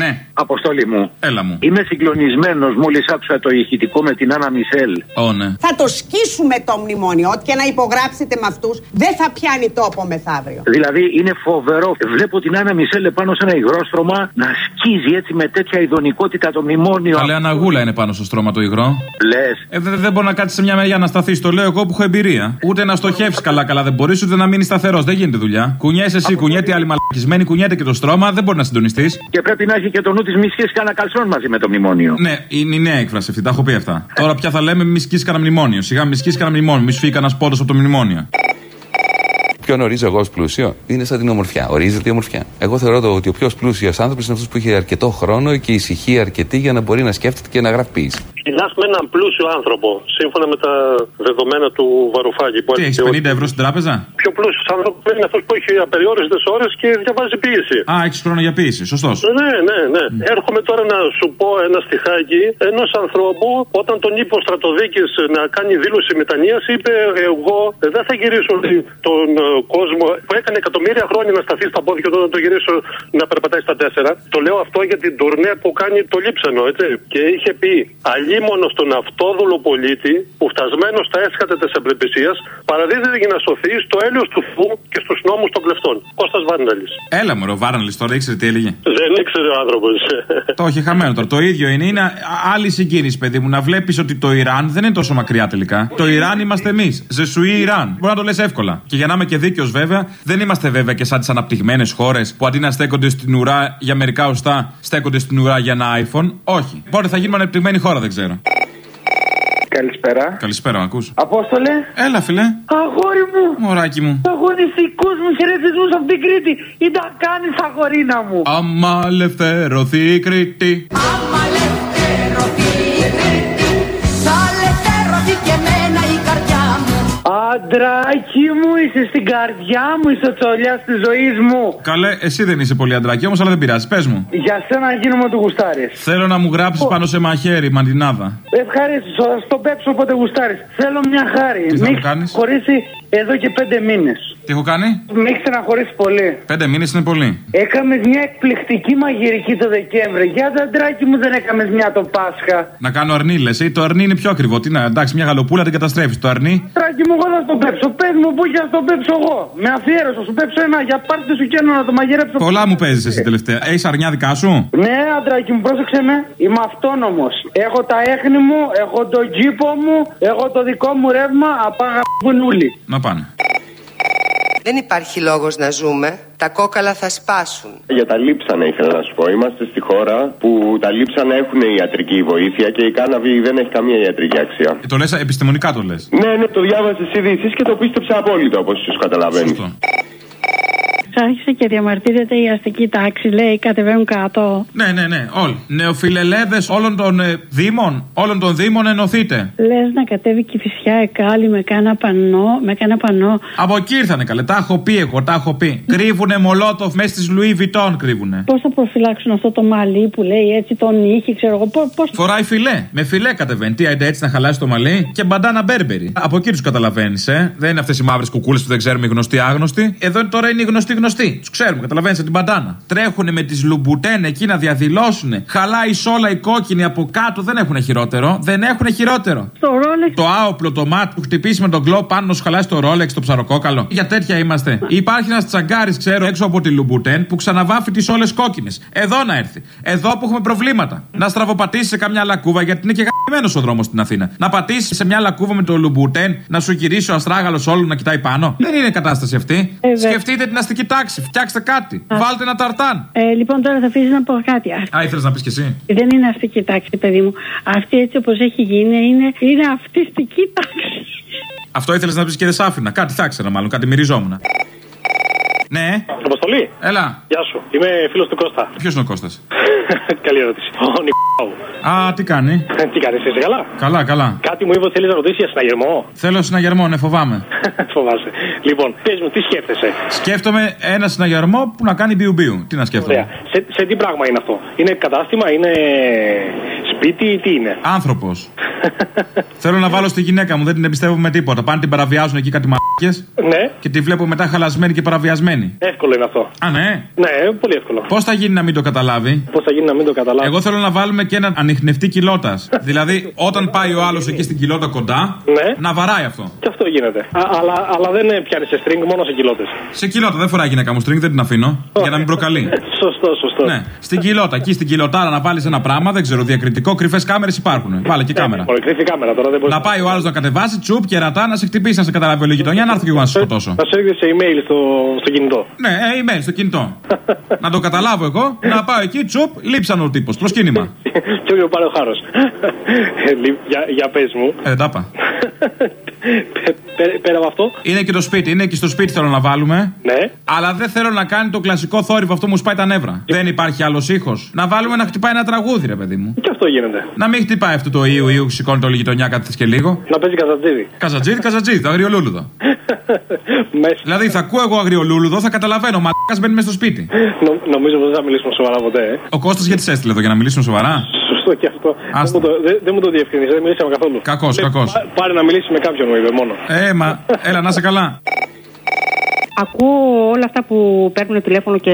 Ναι. Αποστόλη μου. Έλα μου. Είμαι συγκλονισμένος μόλις άκουσα το ηχητικό με την Άννα Μισελ. Ω, ναι. Θα το σκίσουμε το μνημόνιο. Ό,τι και να υπογράψετε με αυτούς, δεν θα πιάνει τόπο μεθαύριο. Δηλαδή είναι φοβερό. Βλέπω την Άννα Μισελ πάνω σε ένα υγρόστρωμα να σκίζει έτσι με τέτοια ειδονικότητα το μνημόνιο. Καλέ αναγούλα είναι πάνω στο στρώμα το υγρό. Λες. Ε, δεν δεν μπορεί να κάτσει σε μια μεριά να σταθείς. Το λέω εγώ που έχω εμπειρία. Ούτε να στοχεύσεις καλά-καλά δεν μπορείς, ούτε να μείνεις σταθερός. Δεν γίνεται δουλειά. Κουνιέσαι εσύ, κουνιέται η άλλη μαλακισμένη, κουνιέται και το στρώμα, δεν μπορεί να συντονιστείς. Και πρέπει να έχει και το νου της μη σχέση κανένα καλσόν μαζί με το μνημόνιο. Ναι, είναι η νέα έκφραση αυτή, τα έχω πει αυτά. Τώρα πια θα λέμε μη σκίσει κανένα μνημόνιο. Σιγά μη σκίσει κανένα μνημόνιο, μη σου φύγει κανένας πόντος από το μνημόνιο. Ποιον ορίζω εγώ ως πλούσιο, είναι σαν την ομορφιά. Ορίζεται η ομορφιά. Εγώ θεωρώ το ότι ο πιο πλούσιος άνθρωπος είναι αυτός που έχει αρκετό χρόνο και ησυχία αρκετή για να μπορεί να σκέφτεται και να γράφει ποιήση. Μιλά με έναν πλούσιο άνθρωπο, σύμφωνα με τα δεδομένα του Βαρουφάκη. Που Τι έχεις, 50 ευρώ στην τράπεζα; Πιο πλούσιος άνθρωπος είναι αυτός που έχει απεριόριστες ώρες και διαβάζει ποιήση. Α, έχεις χρόνο για ποιήση, σωστός. Ναι, ναι, ναι. Έρχομαι τώρα να σου πω ένα στιχάκι ενό ανθρώπου όταν τον είπε ο στρατοδίκης να κάνει δήλωση μετανία, είπε: Εγώ δεν θα γυρίσω λέει, τον ε, κόσμο που έκανε εκατομμύρια χρόνια να σταθεί στα πόδια του να το γυρίσω να περπατάει στα τέσσερα. Το λέω αυτό για την τουρνέ που κάνει το λείψανο, έτσι. Και είχε πει: Αλίμονο στον αυτόδουλο πολίτη που φτασμένος στα έσχατα της εμπλεπισία παραδίδεται για να σωθεί στο έλεος του φου και στους νόμους των κλεφτών. Κώστας Βάρναλης. Έλα μου, ο Βάρναλης τώρα ήξερε τι έλεγε. Δεν ήξερε ο άνθρωπος. Το έχει χαμένο τώρα. Το ίδιο είναι. Είναι άλλη συγκίνηση, παιδί μου, να βλέπεις ότι το Ιράν δεν είναι τόσο μακριά τελικά. Το Ιράν είμαστε εμείς. Ζεσουή Ιράν. Μπορεί να το λες εύκολα. Και για να είμαι και δίκαιος, βέβαια, δεν είμαστε βέβαια και σαν τις αναπτυγμένες χώρες που αντί να στέκονται στην ουρά για μερικά οστά, στέκονται στην ουρά για ένα iPhone. Όχι. Πότε θα γίνουμε αναπτυγμένη χώρα, δεν ξέρω. Καλησπέρα. Καλησπέρα, ακούς. Απόστολε. Έλα, φιλέ. Αγόρι μου. Μωράκι μου. Αγωνιστικούς μου χαιρετισμούς από την Κρήτη. Ή τα κάνεις αγορίνα μου. Άμα ελευθερωθεί η Κρήτη. Άμα Αντράκι μου, είσαι στην καρδιά μου, είσαι ο τσολιάς της ζωής μου. Καλέ, εσύ δεν είσαι πολύ αντράκι όμως, αλλά δεν πειράζει. Πες μου. Για σένα γίνομαι του γουστάρι. Θέλω να μου γράψεις πάνω σε μαχαίρι, μαντινάδα. Ευχαρίστως, θα στο πέψω όποτε γουστάρεις. Θέλω μια χάρη. Τι θα Με μου έχεις κάνεις; χωρίσει εδώ και πέντε μήνες. Τι έχω κάνει; Με έχει στεναχωρήσει πολύ. Πέντε μήνες είναι πολύ. Έκαμες μια εκπληκτική μαγειρική το Δεκέμβρη. Για τα αντράκι μου δεν έκαμες μια το Πάσχα. Να κάνω αρνί, λες. Το αρνί είναι πιο ακριβό. Τι να, εντάξει, μια γαλοπούλα την καταστρέφεις. Το αρνί. Τράκι μου, εγώ θα στο πέψω. Πες μου που για το πέψω εγώ. Με αφιέρωσο, σου πέψω ένα για πάρτι σου και ένα να το μαγειρέψω. Πολλά μου παίζεις εσύ τελευταία. Έχεις αρνιά δικά σου; Ναι, αντράκι μου, πρόσεξε με. Είμαι αυτόνομος. Έχω τα έχνη μου, έχω τον τζίπο μου, έχω το δικό μου ρεύμα. Απάγα βουνούλη. Να πάνε. Δεν υπάρχει λόγος να ζούμε. Τα κόκαλα θα σπάσουν. Για τα λείψανα ήθελα να σου πω. Είμαστε στη χώρα που τα λείψανα έχουν ιατρική βοήθεια και η κάναβη δεν έχει καμία ιατρική αξία. Ε, το λες επιστημονικά το λες. Ναι, ναι, το διάβασες ειδήσει και το πίστεψα απόλυτα όπως ίσω καταλαβαίνει. Σωστό. Άρχισε και διαμαρτύρεται η αστική τάξη, λέει κατεβαίνουν κάτω. Ναι, ναι, ναι, όλοι. Νεοφιλελέδες όλων των ε, Δήμων, όλων των Δήμων ενωθείτε. Λες να κατέβει και η φυσιά εκάλη με κάνα πανό, με κάνα πανό. Από εκεί ήρθανε καλέ. Τα έχω πει εγώ, τα έχω πει. Κρύβουνε μολότοφ μέσα στις Λουί Βιτών κρύβουνε. Πώς θα προφυλάξουν αυτό το μαλλί που λέει έτσι τον ήχη, ξέρω εγώ. Πώς. Φοράει φιλέ. Με φιλέ κατεβαίνει. Τι άντε έτσι να χαλάσει το μαλλί; Και μπαντάνα μπέρμπερι. Από εκεί τους καταλαβαίνεις, ε. Δεν είναι αυτές οι μαύρες κουκούλες που δεν ξέρουμε οι γνωστοί άγνωστοι. Εδώ τώρα είναι οι γνωστοί γνωστοί. Τους ξέρουμε, καταλαβαίνεις από την μπαντάνα. Τρέχουνε με τις λουμπουτέν εκεί να διαδηλώσουν. Χαλάει σόλα η κόκκινη από κάτω. Δεν έχουν χειρότερο. Δεν έχουν χειρότερο. Το ρόλεξ. Το άοπλο το μάτι που χτυπήσει με τον κλό πάνω να σου χαλάσει το ρόλεξ το ψαροκόκαλο. Για τέτοια είμαστε. Υπάρχει ένας τσαγκάρι, ξέρω, έξω από τη Λουμπουτέν που ξαναβάφει τις όλες κόκκινες. Εδώ να έρθει. Εδώ που έχουμε προβλήματα. Να στραβοπατήσει σε καμιά λακκούβα γιατί είναι και γαμμένο ο δρόμος στην Αθήνα. Να πατήσει σε μια λακκούβα με το Λουμπουτέν να σου γυρίσει ο αστράγαλος όλο να κοιτάει πάνω. Δεν είναι κατάσταση αυτή. Ε, βέβαια. Σκεφτείτε την αστική τάξη. Φτιάξτε κάτι. Βάλτε ένα ταρτάν. Ε, λοιπόν, τώρα θα αφήσεις να πω κάτι. Α, ήθελες να πεις κι εσύ; Δεν είναι αστική τάξη, παιδί μου. Αυτή έτσι όπως έχει γίνει είναι, είναι αυτιστική τάξη. Αυτό ήθελες να πεις και δεν σ' άφηνα. Κάτι θα ήξερα μάλλον, κάτι μυριζόμουν. Ναι, Αποστολή. έλα. Γεια σου. Είμαι φίλος του Κώστα. Ποιος είναι ο Κώστας; Καλή ερώτηση. Ο Νικόλαου. Α, τι κάνει; Τι κάνεις, είσαι καλά; Καλά, καλά. Κάτι μου είπες ότι θέλεις να ρωτήσεις για συναγερμό; Θέλω συναγερμό, ναι, φοβάμαι. Φοβάσαι. Λοιπόν, πες μου, τι σκέφτεσαι; Σκέφτομαι ένα συναγερμό που να κάνει μπιου-μπιου. Τι να σκέφτομαι; Ωραία. Σε, σε τι πράγμα είναι αυτό; Είναι κατάστημα, είναι σπίτι, τι είναι; Άνθρωπος. Θέλω να βάλω στη γυναίκα μου, δεν την εμπιστεύω με τίποτα. Πάνε την παραβιάζουν εκεί κάτι μα Ναι. Και τη βλέπω μετά χαλασμένη και παραβιασμένη. Εύκολο είναι αυτό. Α, ναι. Ναι, πολύ εύκολο. Πώς θα γίνει να μην το καταλάβει; Πώς θα γίνει να μην το καταλάβει; Εγώ θέλω να βάλουμε και έναν ανοιχνευτή κοιλότα. δηλαδή, όταν πάει ο άλλος εκεί στην κοιλότα κοντά, Ναι. να βαράει αυτό. Και αυτό γίνεται. Α, αλλά, αλλά δεν ε, πιάνει σε string, μόνο σε κοιλότε. Σε κοιλότα, δεν φοράει γυναίκα μου string, δεν την αφήνω. για να μην προκαλεί. Σωστό, σωστό. ναι, στην κοιλότα, εκεί στην κοιλωτάρα να βάλεις ένα πράγμα, δεν ξέρω, διακριτικό, κρυφές κάμερες υπάρχουν. Βάλε και κάμερα. Πολύ κρυφή κάμερα τώρα δεν μπορείς Να πάει ο άλλος να κατεβάσει, τσουπ και ρατά να σε χτυπήσει, να σε καταλάβει όλη η γειτονιά, να έρθει και εγώ να σε σκοτώσω. Να σου έρχεται σε email στο, στο κινητό. Ναι, ε, email στο κινητό. να το καταλάβω εγώ, να πάω εκεί, τσουπ, λείψαν ο τύπος. Προσκύνημα. και όποιο πάρει ο χάρος. για για πες μου. Ε, δεν τα είπα. Πέ- Πέρα από αυτό. Είναι και το σπίτι, είναι και στο σπίτι θέλω να βάλουμε. Ναι. Αλλά δεν θέλω να κάνει το κλασικό θόρυβο, αυτό μου σπάει τα νεύρα. Δεν υπάρχει άλλος ήχος. Να βάλουμε να χτυπάει ένα τραγούδι, ρε παιδί μου. Και αυτό γίνεται. Να μην χτυπάει αυτό το ιου, ιου, σηκώνει το όλη η γειτονιά κάτι και λίγο. Να παίζει καζατζίδι. Καζατζίδι, καζατζίδι, το αγριολούλουδο. Μέσα. δηλαδή θα ακούω εγώ αγριολούλουδο, θα καταλαβαίνω. Μαλάκας μπαίνει μέσα στο σπίτι. Νο- νομίζω πως δεν θα μιλήσουμε σοβαρά ποτέ. Ε. Ο Κώστας γιατί σε έστειλε εδώ για να μιλήσουμε σοβαρά; Σωστό και αυτό. Δεν Άστα. μου, το, δεν, δεν μου το διευκρινίζεις, δεν μιλήσαμε καθόλου. Κακός, Λέει, κακός. πά- Πάρε να μιλήσει με κάποιον, μου είπε μόνο. Ε, μα, έλα να είσαι καλά. Ακούω όλα αυτά που παίρνουν τηλέφωνο και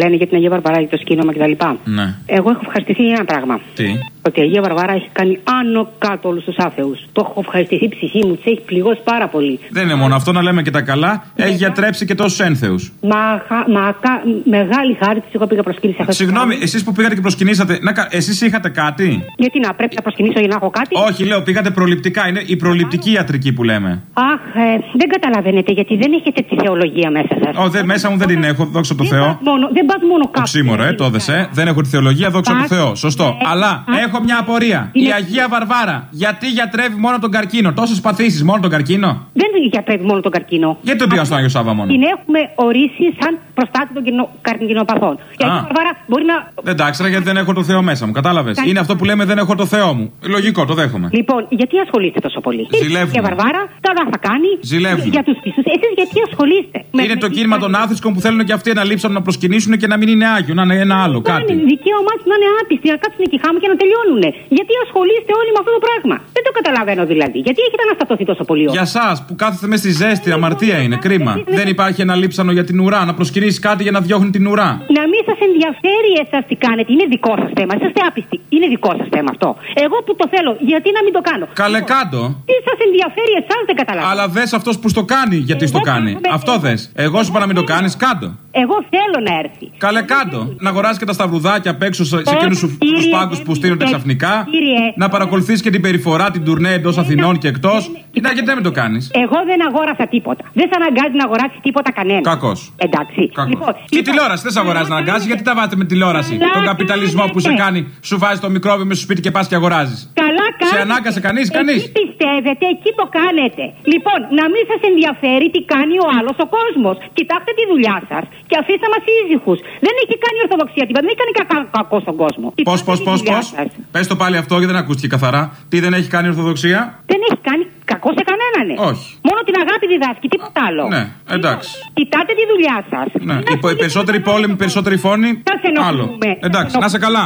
λένε για την Αγία Βαρβαρά, για το σκήνομα κτλ. Ναι. Εγώ έχω ευχαριστηθεί για ένα πράγμα. Τι; Ότι η Αγία Βαρβάρα έχει κάνει άνω κάτω όλους τους άθεου. Το έχω ευχαριστηθεί η ψυχή μου, τη έχει πληγώσει πάρα πολύ. Δεν είναι μόνο αυτό να λέμε και τα καλά. Έχει γιατρέψει και τόσους ένθεους. Μα, χα- μα κα- μεγάλη χάρη της, εγώ πήγα προσκύνηση αυτό. Συγγνώμη, εσείς που πήγατε και προσκυνήσατε, να, κα- εσείς είχατε κάτι; Γιατί να πρέπει να προσκυνήσω για να έχω κάτι; Όχι, λέω, πήγατε προληπτικά. Είναι η προληπτική ιατρική που λέμε. Αχ, ε, δεν καταλαβαίνετε γιατί δεν έχετε τη θεολογία μέσα σας. Ω, δεν, μέσα μου δεν την έχω, δόξα τω Θεώ. Μόνο, δεν πας μόνο κάπου. Οξύμορο, ε, το δεσέ. Δεν έχω τη θεολογία, δόξα τω Πας, Θεώ. Σωστό. ναι, Αλλά πας. Έχω μια απορία. Η Είναι- Αγία Βαρβάρα, γιατί γιατρεύει μόνο τον καρκίνο; Τόσες παθήσεις, μόνο τον καρκίνο; Δεν γιατρεύει μόνο τον καρκίνο. Γιατί τον πήγα στο Άγιος Σάβα μόνο; Την έχουμε ορίσει σαν προστάτη των κοινο- καρκινοπαθών. Η Αγία Α. Βαρβάρα μπορεί να. Δεν τα ήξερα γιατί δεν έχω το Θεό μέσα μου. Κατάλαβες; Κα- Είναι αυτό που λέμε δεν έχω το Θεό μου. Λογικό, το δέχομαι. Λοιπόν, γιατί ασχολείστε τόσο πολύ; Ζηλεύουμε. Η Βαρβάρα καλά θα κάνει. Ζηλεύουμε. Για τους πίσω. Εσείς γιατί ασχολείστε. Είναι το κίνημα των άθρησκων που θέλουν και αυτοί να λείψουν να προσκυνήσουν και να μην είναι άγιο, να είναι ένα άλλο Είναι κάτι. δικαίωμά τους να είναι άπιστοι, να κάτσουν εκεί χάμω και να τελειώνουν. Γιατί ασχολείστε όλοι με αυτό το πράγμα; Δεν το καταλαβαίνω δηλαδή. Γιατί έχετε αναστατωθεί τόσο πολύ όλοι. Για εσά που κάθεστε μες στη ζέστη, αμαρτία είναι, κρίμα. Δεν υπάρχει ένα λείψανο για την ουρά, να προσκυνήσει κάτι για να διώχνει την ουρά. Να μην σας ενδιαφέρει εσάς τι κάνετε. Είναι δικό σας θέμα. Είσαστε άπιστοι. Είναι δικό σας θέμα αυτό. Εγώ που το θέλω, γιατί να μην το κάνω; Καλέ κάτω. Τι σας ενδιαφέρει εσάς, δεν καταλαβαίνω. Αλλά δες αυτός που στο κάνει γιατί στο Εγώ κάνει. κάθομαι- Αυτό δες. Εγώ σου είπα να μην το κάνεις, κάτω. Εγώ θέλω να έρθει. Καλέ κάτω. Να αγοράσει και τα σταυρουδάκια απ' έξω σε σε εκείνους του Κύριε, πάγκους που στείνονται κύριε, ξαφνικά. κύριε. Να παρακολουθείς και την περιφορά, την τουρνέ εντός Αθηνών και εκτός. Να γιατί να μην το κάνεις. Εγώ δεν αγόρασα τίποτα. Δεν σε αναγκάζει να αγοράσεις τίποτα κανένας. Κακός. Εντάξει. Λοιπόν, Και τηλεόραση δεν σε αγοράζει να αγκάζει, γιατί τα βάζετε με τηλεόραση. Καλά Τον καπιταλισμό που σε κάνετε. κάνει, σου βάζει το μικρόβιο με στο σπίτι και πας και αγοράζεις. Καλά κάνετε. Σε ανάγκασε κανεί, κανείς. Εκεί πιστεύετε, εκεί το κάνετε. Λοιπόν, να μην σας ενδιαφέρει τι κάνει ο άλλος ο κόσμος. Κοιτάξτε τη δουλειά σας και αφήστε μας ήσυχου. Δεν έχει κάνει η Ορθοδοξία τίποτα. Δεν έχει κάνει κακά, κακό στον κόσμο. Πώς, Κοιτάξτε πώς, τη πώς, δουλειά πώς; Σας. Πες το πάλι αυτό γιατί δεν ακούστηκε καθαρά. Τι δεν έχει κάνει η Ορθοδοξία; Δεν έχει κάνει κακό σε κανέναν. Όχι. Μόνο την αγάπη διδάσκει, τίποτα άλλο. Ναι, εντάξει. Κοιτάτε τη δουλειά σας. Ναι. Οι, πο- οι περισσότεροι πόλεμοι, οι περισσότεροι φόνοι. Σας ενοχλούμε. Άλλο. Εντάξει, να σε καλά.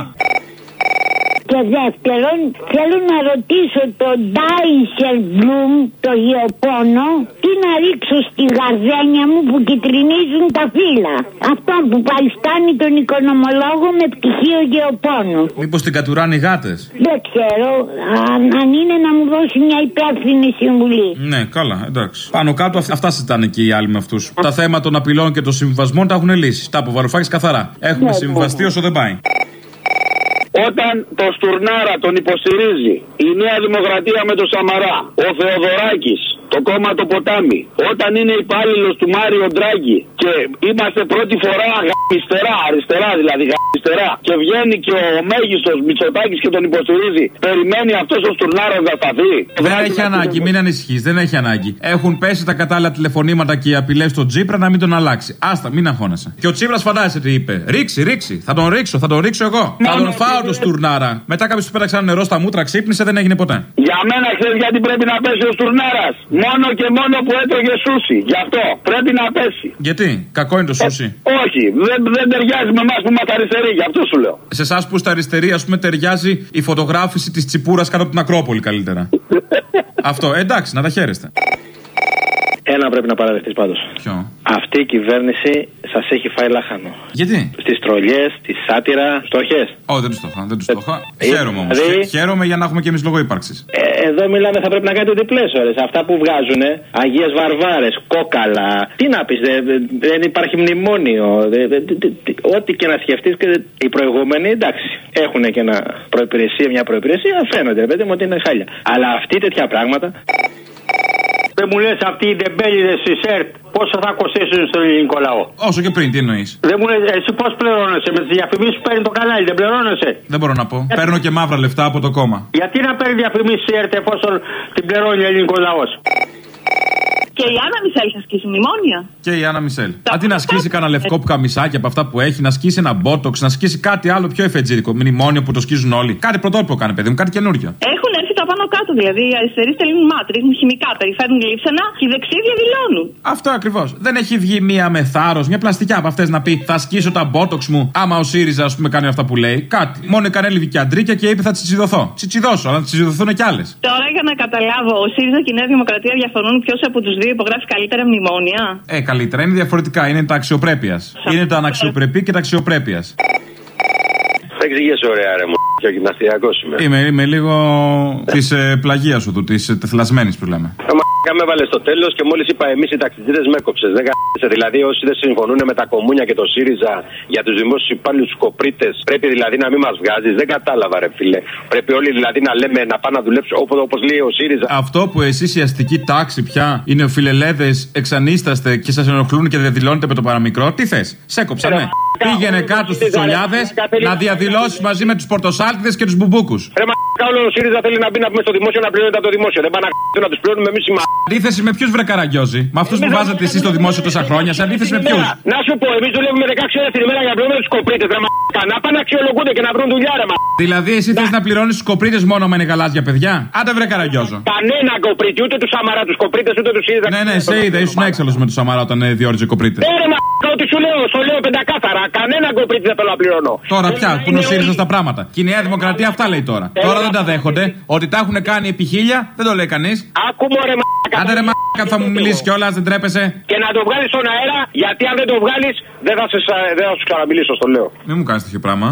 Και δεύτερον, θέλω να ρωτήσω τον Ντάισερ Μπλουμ, το γεωπόνο, τι να ρίξω στη γαρδένια μου που κυτρινίζουν τα φύλλα. Αυτό που παριστάνει τον οικονομολόγο με πτυχίο γεωπόνου. Μήπως την κατουράνε οι γάτες; Δεν ξέρω αν, αν είναι να μου δώσει μια υπεύθυνη συμβουλή. Ναι, καλά, εντάξει. Πάνω κάτω αυ- αυτά συζητάνε και οι άλλοι με αυτούς. Τα θέματα των απειλών και των συμβιβασμών τα έχουν λύσει. Τα από Βαρουφάκη καθαρά. Έχουμε Ναι, συμβιβαστεί ναι. όσο δεν πάει. Όταν το Στουρνάρα τον υποστηρίζει η Νέα Δημοκρατία με τον Σαμαρά, ο Θεοδωράκης, το κόμμα το ποτάμι, όταν είναι υπάλληλος του Μάριο Ντράγκη και είμαστε πρώτη φορά αριστερά, αριστερά δηλαδή αριστερά, και βγαίνει και ο μέγιστος Μητσοτάκης και τον υποστηρίζει, περιμένει αυτός ο Στουρνάρα να σταθεί. Δεν έχει ανάγκη, μην ανησυχείς, δεν έχει ανάγκη. Έχουν πέσει τα κατάλληλα τηλεφωνήματα και οι απειλές στον Τσίπρα να μην τον αλλάξει. Άστα, μην αγχώνεσαι. Και ο Τσίπρας φαντάζεσαι τι είπε. Ρίξει, ρίξει. Θα τον ρίξω, θα τον ρίξω εγώ. Θα τον φάω το στουρνάρα. Μετά κάποιος του πέταξαν νερό στα μούτρα, ξύπνησε, δεν έγινε ποτέ. Για μένα ξέρεις γιατί πρέπει να πέσει ο Στουρνάρας. Μόνο και μόνο που έτρωγε σούσι. Γι' αυτό πρέπει να πέσει. Γιατί, κακό είναι το σούσι. Όχι, δεν, δεν ταιριάζει με εμάς που είμαστε αριστεροί, γι' αυτό σου λέω. Σε εσάς που είστε αριστεροί, ας πούμε, ταιριάζει η φωτογράφηση της τσιπούρας κάτω από την Ακρόπολη καλύτερα. Αυτό, εντάξει, να τα χαίρεστε. Ένα πρέπει να παραδεχτείς πάντως. Ποιο; Αυτή η κυβέρνηση σας έχει φάει λάχανο. Γιατί; Στις τρολιές, στη σάτυρα, στοχές. Ω, δεν τους το είχα, δεν τους το είχα. Ε, Χαίρομαι όμως. δηλαδή- Χαίρομαι για να έχουμε και εμείς λόγο ύπαρξης. Ε, εδώ μιλάμε, θα πρέπει να κάνετε διπλέ ώρε. Αυτά που βγάζουν, Αγίες Βαρβάρες, κόκαλα. Τι να πεις, δεν υπάρχει μνημόνιο. δε- δε- δε- δε- ό,τι και να σκεφτείς, οι προηγούμενοι εντάξει, έχουν και ένα προϋπηρεσία, μια προπηρεσία, φαίνονται, ρε παιδί μου, ότι είναι χάλια. Αλλά αυτοί τέτοια πράγματα. Δεν μου λες αυτοί οι ντεμπέλιδε της ΕΡΤ πόσο θα κοστίσουν στον ελληνικό λαό; Όσο και πριν, τι εννοείς; Δεν μου λες, εσύ πώς πληρώνεσαι με τις διαφημίσεις που παίρνει το κανάλι, δεν πληρώνεσαι; Δεν μπορώ να πω. Παίρνω και μαύρα λεφτά από το κόμμα. Γιατί να παίρνει διαφημίσεις η ΕΡΤ εφόσον την πληρώνει ο ελληνικός λαός; Και η Άννα Μισελ θα σκίσει μνημόνια. Και η Άννα Μισελ. Αντί να σκίσει κανένα λευκό που καμισάκι από αυτά που έχει, να σκίσει ένα μπότοξ, να σκίσει κάτι άλλο πιο εφετζίδικο. Μνημόνιο που το σκίζουν όλοι. Κάτι πρωτότυπο κάνει, παιδί μου, κάτι καινούριο. Έχουν έρθει τα πάνω κάτω δηλαδή. Οι αριστεροί στέλνουν μάτ, ρίχνουν χημικά, περιφέρουν γλύψανα και οι δεξιοί διαδηλώνουν. Αυτό ακριβώς. Δεν έχει βγει μία με θάρρος, μια πλαστικά από αυτές να πει Θα σκίσω τα μπότοξ μου άμα ο ΣΥΡΙΖΑ, ας πούμε, κάνει αυτά που λέει. Κάτι. Μόνο η Κανέλη Βικιαντρίκια και είπε θα τσιτσιδωθώ. Τσιτσιδώσω, αλλά να τσιτσιδωθούν κι άλλες. Τώρα για να καταλάβω, ο ΣΥΡΙΖΑ και η Νέα Δημοκρατία διαφωνούν ποιος από τους δύο υπογράφει καλύτερα μνημόνια; Ε, καλύτερα. Είναι διαφορετικά. Είναι τα αξιοπρέπειας. Είναι τα αναξιοπρεπή και τα αξιοπρέπειας. Θα εξηγήσει ωραία, ρε μου. Και ο γυμναστιακός είμαι. Είμαι, είμαι λίγο της ε, πλαγίας σου του, της ε, τεθλασμένης που λέμε. Το μαλάκα με έβαλε στο τέλος και μόλις είπα εμείς οι ταξιτζίδες με έκοψες. Δεν κάτσε. Δηλαδή, όσοι δεν συμφωνούν με τα κομμούνια και το ΣΥΡΙΖΑ για τους δημόσιους υπάλληλους τους κοπρίτες, πρέπει δηλαδή να μην μας βγάζεις. Δεν κατάλαβα, ρε φίλε. Πρέπει όλοι δηλαδή να λέμε να πάνε να δουλέψουν όπως λέει ο ΣΥΡΙΖΑ. Αυτό που εσείς η αστική τάξη πια είναι φιλελέδες, εξανίσταστε και σας ενοχλούν και διαδηλώνετε με το παραμικρό, τι θες; Σέκοψα, ναι. Πήγαινε κάτω στου τσολιάδες να διαδηλώσεις μαζί με τους πορτοσάλτιδες και τους μπουμπούκους. Ρε μα όλο ο ΣΥΡΙΖΑ θέλει να μπει να πούμε στο δημόσιο να πληρώνεται από το δημόσιο. Δεν πάνε να να τους πληρώνουμε εμείς οι μα. Αντίθεση με ποιους βρε καραγκιόζη; Με αυτούς που βάζετε εσείς στο δημόσιο τόσα χρόνια, σε αντίθεση με ποιους; Να σου πω, εμείς δουλεύουμε 16 ώρες την ημέρα για να πληρώνουμε τους κοπρίτες. Ρε μα να πάνε να αξιολογούνται και να βρουν δουλειά, ρε μα. Δηλαδή, εσύ θες να πληρώνεις τους κοπρίτες μόνο με είναι γαλάζια παιδιά; Άντε βρε καραγκιόζο. Κανένα κοπρίτη, ούτε τους Σαμαρά, τους κοπρίτες, ούτε τους ΣΥΡΙΖΑ. Ναι, ναι, σε είδα, ήσουν έξαλλος με τους Σαμαρά όταν ε, διόριζε κοπρίτες. Ε, ρε μα ό,τι σου λέω, σου λέω πεντακάθαρα. Κανένα κοπρίτη δεν θέλω να πληρώνω. Τώρα πια, που είναι ο ΣΥΡΙΖΑ στα πράγματα. Και η Νέα Δημοκρατία αυτά λέει τώρα. Τώρα δεν τα δέχονται. Ότι τα έχουν κάνει επί χίλια, δεν το λέει κανείς. Άκου μου ρε μα. Άντε ρε μα, θα μου μιλήσεις κιόλας, δεν τρέπεσαι. Και να το βγάλεις στον αέρα, γιατί αν δεν το βγάλεις, δεν θα, σε, δεν θα σου ξαναμιλήσω, στο λέω. Μην μου κάνεις τέτοιο πράγμα.